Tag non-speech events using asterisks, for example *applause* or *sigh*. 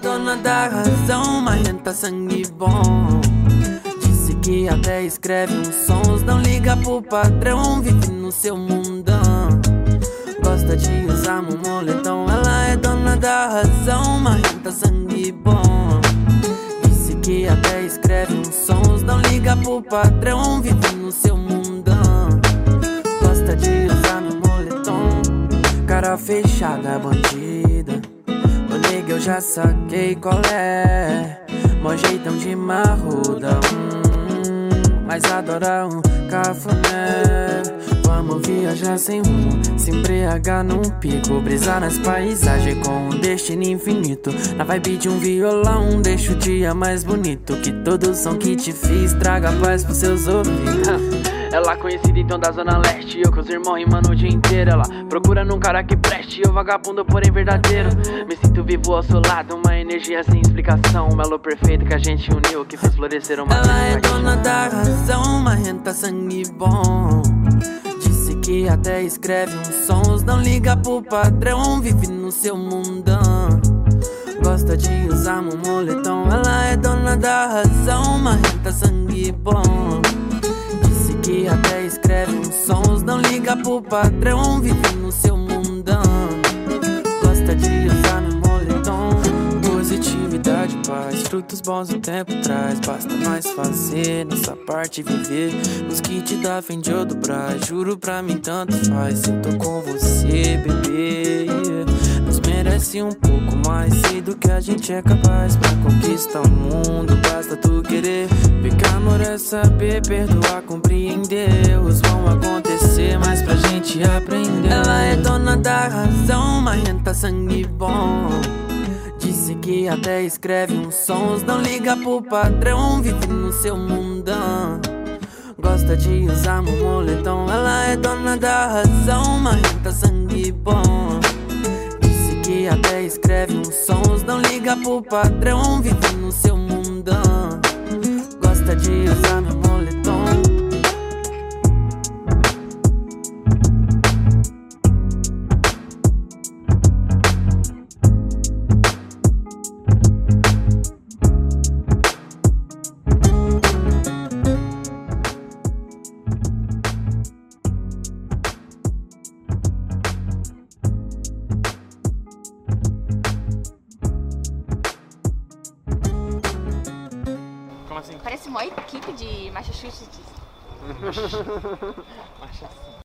dona da razão, marrenta sangue bom. Disse que até escreve uns sons, não liga pro padrão, vive no seu mundão. Gosta de usar um moletom, ela é dona da razão, marrenta sangue bom. Disse que até escreve uns sons, não liga pro padrão, vive no seu mundão. Gosta de usar no moletom, cara fechada, bandida. Já saquei qual é. Mó jeitão de marruda, hum, mas adora um cafuné. Vamos viajar sem rumo, se embriagar num pico, brisar nas paisagens com um destino infinito. Na vibe de um violão, deixa o dia mais bonito. Que todo som que te fiz traga paz pros seus ouvidos. *laughs* Ela conhecida então da zona leste Eu com os irmãos rimando o dia inteiro Ela procura num cara que preste Eu vagabundo porém verdadeiro Me sinto vivo ao seu lado Uma energia sem explicação Um melo perfeito que a gente uniu Que fez florescer uma Ela é dona da razão Marrenta sangue bom. Disse que até escreve uns sons Não liga pro padrão Vive no seu mundão. Gosta de usar um moletom Ela é dona da razão Marrenta sangue bom. Disse que até escreve uns sons Não liga pro padrão Vive Frutos bons o tempo traz. Basta mais fazer Nossa parte viver. Os que te dá fim de eu dobrar Juro pra mim tanto faz. Se tô com você, bebê Nos merece um pouco mais. Sei do que a gente é capaz Pra conquistar o mundo Basta tu querer. Que amor é saber Perdoar, compreender. Os vão acontecer Mas pra gente aprender. Ela é dona da razão Marrenta sangue bom que até escreve uns sons. Não liga pro padrão Vive no seu mundão. Gosta de usar um moletom. Ela é dona da razão Marrenta sangue bom. Disse que até escreve uns sons. Não liga pro padrão Vive no seu mundão. Gosta de usar meu assim? Parece uma equipe de Massachusetts. *laughs*